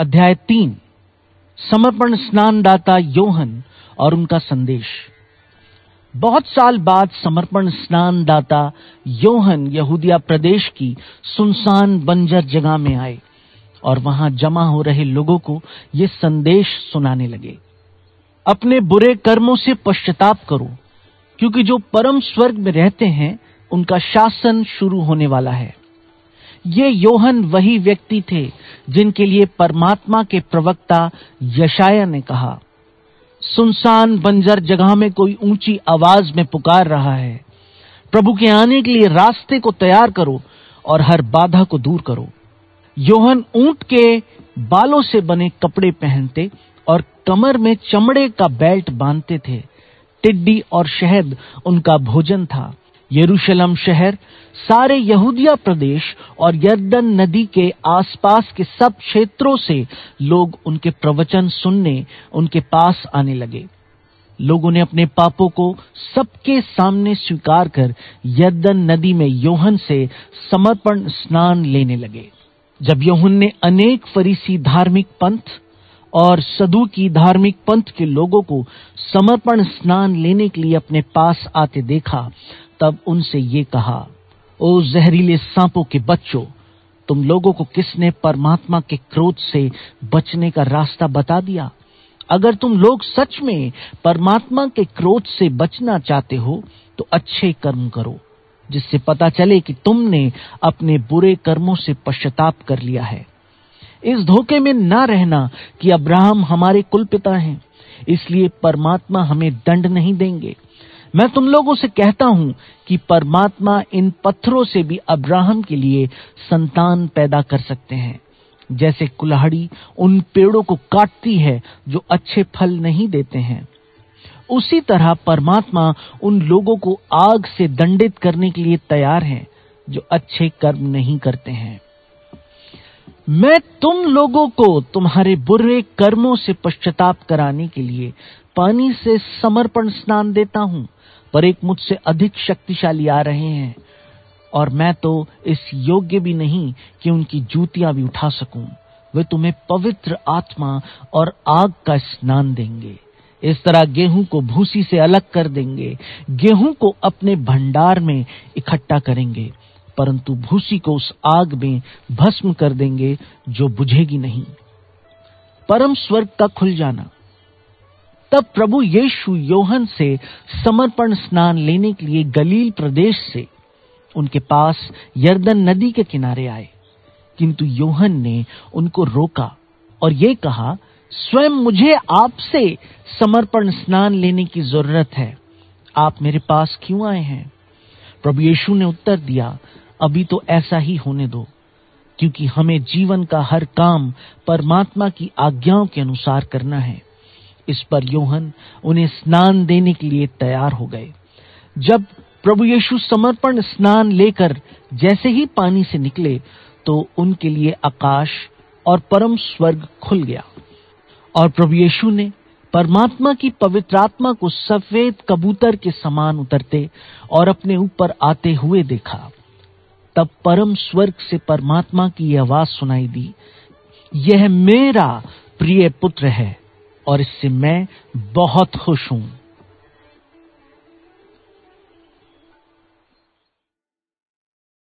अध्याय तीन, समर्पण स्नानदाता योहन और उनका संदेश। बहुत साल बाद समर्पण स्नानदाता योहन यहूदिया प्रदेश की सुनसान बंजर जगह में आए और वहाँ जमा हो रहे लोगों को ये संदेश सुनाने लगे। अपने बुरे कर्मों से पश्चाताप करो, क्योंकि जो परम स्वर्ग में रहते हैं, उनका शासन शुरू होने वाला है। ये योहन वही व्यक्ति थे जिनके लिए परमात्मा के प्रवक्ता यशाया ने कहा, सुनसान बंजर जगह में कोई ऊँची आवाज़ में पुकार रहा है। प्रभु के आने के लिए रास्ते को तैयार करो और हर बाधा को दूर करो। योहन ऊँट के बालों से बने कपड़े पहनते और कमर में चमड़े का बेल्ट बांधते थे। टिड्डी और शहद उनका भोजन था। यरूशलेम शहर, सारे यहूदिया प्रदेश और यर्दन नदी के आसपास के सब क्षेत्रों से लोग उनके प्रवचन सुनने, उनके पास आने लगे। लोगों ने अपने पापों को सबके सामने स्वीकार कर यर्दन नदी में योहन से समर्पण स्नान लेने लगे। जब योहन ने अनेक फरीसी धार्मिक पंथ और सदु की धार्मिक पंथ के लोगों को समर्पण स्नान लेने के लिए अपने पास आते देखा तब उनसे ये कहा, ओ जहरीले सांपों के बच्चों, तुम लोगों को किसने परमात्मा के क्रोध से बचने का रास्ता बता दिया? अगर तुम लोग सच में परमात्मा के क्रोध से बचना चाहते हो तो अच्छे कर्म करो, जिससे पता चले कि तुमने अपने बुरे कर्मों से पश्चाताप कर लिया है। इस धोखे में ना रहना कि अब्राहम हमारे कुलपिता हैं, इसलिए परमात्मा हमें दंड नहीं देंगे। मैं तुम लोगों से कहता हूँ कि परमात्मा इन पत्थरों से भी अब्राहम के लिए संतान पैदा कर सकते हैं। जैसे कुल्हाड़ी उन पेड़ों को काटती है जो अच्छे फल नहीं देते हैं। उसी तरह परमात्मा उन लोगों को आग से दंडित करने के लिए तैयार है, जो अच्छे कर्म नहीं करते हैं। मैं तुम लोगों को तुम्हारे बुरे कर्मों से पश्चाताप कराने के लिए पानी से समर्पण स्नान देता हूँ, पर एक मुझसे अधिक शक्तिशाली आ रहे हैं, और मैं तो इस योग्य भी नहीं कि उनकी जूतियाँ भी उठा सकूँ। वे तुम्हें पवित्र आत्मा और आग का स्नान देंगे। इस तरह गेहूँ को भूसी से अलग कर देंगे, गेहूँ को अपने भंडार में इकट्ठा करेंगे। परंतु भूसी को उस आग में भस्म कर देंगे जो बुझेगी नहीं। परम स्वर्ग का खुल जाना। तब प्रभु यीशु योहन से समर्पण स्नान लेने के लिए गलील प्रदेश से उनके पास यर्दन नदी के किनारे आए। किंतु योहन ने उनको रोका और ये कहा, स्वयं मुझे आपसे समर्पण स्नान लेने की ज़रूरत है। आप मेरे पास क्यों आए हैं? प्रभु यीशु ने उत्तर दिया अभी तो ऐसा ही होने दो, क्योंकि हमें जीवन का हर काम परमात्मा की आज्ञाओं के अनुसार करना है। इस पर योहन उन्हें स्नान देने के लिए तैयार हो गए। जब प्रभु यीशु समर्पण स्नान लेकर जैसे ही पानी से निकले तो उनके लिए आकाश और परम स्वर्ग खुल गया। और प्रभु यीशु ने परमात्मा की पवित्र आत्मा को सफ़ेद कबूतर के समान उतरते और अपने ऊपर आते हुए देखा। तब परम स्वर्ग से परमात्मा की आवाज़ सुनाई दी। यह मेरा प्रिय पुत्र है और इससे मैं बहुत खुश हूँ।